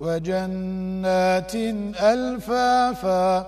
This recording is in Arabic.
وجنات ألفافا